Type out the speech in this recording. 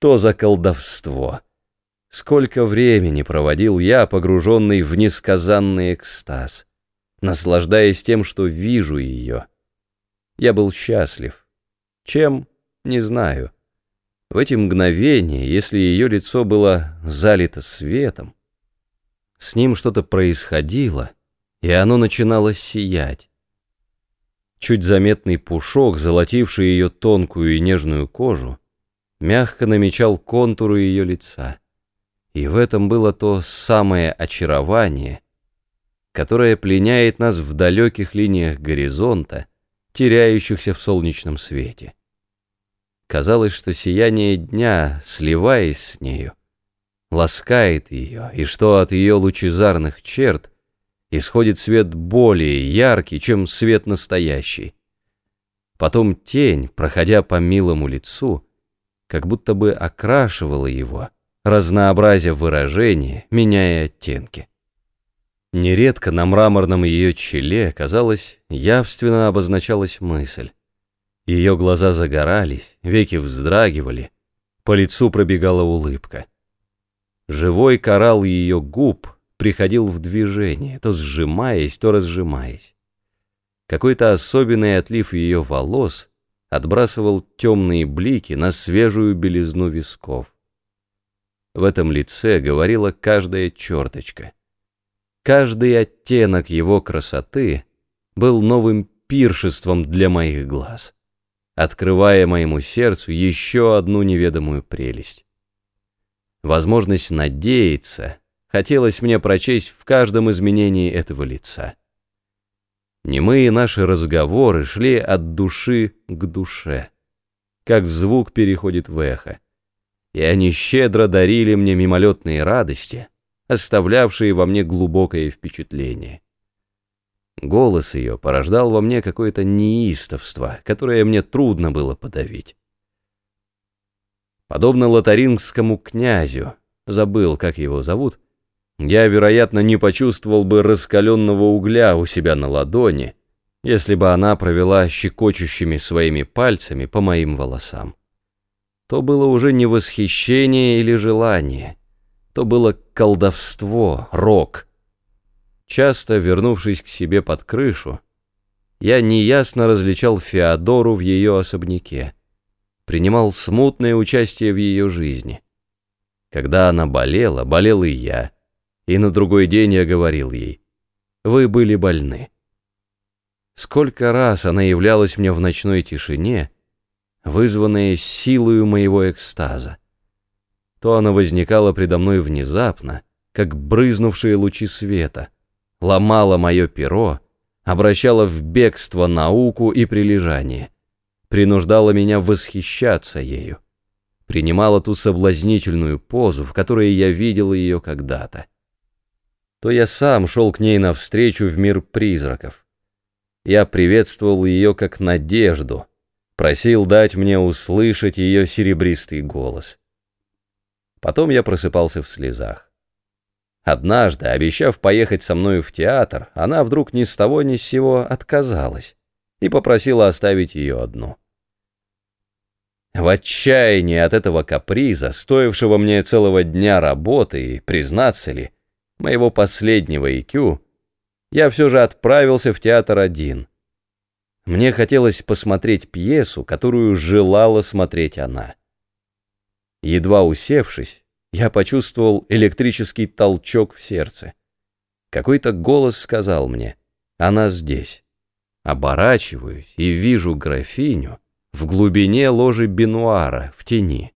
Что за колдовство? Сколько времени проводил я, погруженный в несказанный экстаз, наслаждаясь тем, что вижу ее. Я был счастлив. Чем? Не знаю. В эти мгновения, если ее лицо было залито светом, с ним что-то происходило, и оно начинало сиять. Чуть заметный пушок, золотивший ее тонкую и нежную кожу, мягко намечал контуры ее лица. И в этом было то самое очарование, которое пленяет нас в далеких линиях горизонта, теряющихся в солнечном свете. Казалось, что сияние дня, сливаясь с нею, ласкает ее, и что от ее лучезарных черт исходит свет более яркий, чем свет настоящий. Потом тень, проходя по милому лицу, как будто бы окрашивала его, разнообразя выражения, меняя оттенки. Нередко на мраморном ее челе, казалось, явственно обозначалась мысль. Ее глаза загорались, веки вздрагивали, по лицу пробегала улыбка. Живой коралл ее губ приходил в движение, то сжимаясь, то разжимаясь. Какой-то особенный отлив ее волос отбрасывал темные блики на свежую белизну висков. В этом лице говорила каждая черточка. Каждый оттенок его красоты был новым пиршеством для моих глаз, открывая моему сердцу еще одну неведомую прелесть. Возможность надеяться хотелось мне прочесть в каждом изменении этого лица. Немые наши разговоры шли от души к душе, как звук переходит в эхо, и они щедро дарили мне мимолетные радости, оставлявшие во мне глубокое впечатление. Голос ее порождал во мне какое-то неистовство, которое мне трудно было подавить. Подобно лотарингскому князю, забыл, как его зовут, я, вероятно, не почувствовал бы раскаленного угля у себя на ладони, если бы она провела щекочущими своими пальцами по моим волосам. То было уже не восхищение или желание, то было колдовство, рок. Часто, вернувшись к себе под крышу, я неясно различал Феодору в ее особняке, принимал смутное участие в ее жизни. Когда она болела, болел и я — и на другой день я говорил ей, «Вы были больны». Сколько раз она являлась мне в ночной тишине, вызванная силою моего экстаза. То она возникала предо мной внезапно, как брызнувшие лучи света, ломала мое перо, обращала в бегство науку и прилежание, принуждала меня восхищаться ею, принимала ту соблазнительную позу, в которой я видел ее когда-то то я сам шел к ней навстречу в мир призраков. Я приветствовал ее как надежду, просил дать мне услышать ее серебристый голос. Потом я просыпался в слезах. Однажды, обещав поехать со мною в театр, она вдруг ни с того ни с сего отказалась и попросила оставить ее одну. В отчаянии от этого каприза, стоившего мне целого дня работы, и, признаться ли, моего последнего IQ, я все же отправился в театр один. Мне хотелось посмотреть пьесу, которую желала смотреть она. Едва усевшись, я почувствовал электрический толчок в сердце. Какой-то голос сказал мне «Она здесь». Оборачиваюсь и вижу графиню в глубине ложи бенуара, в тени.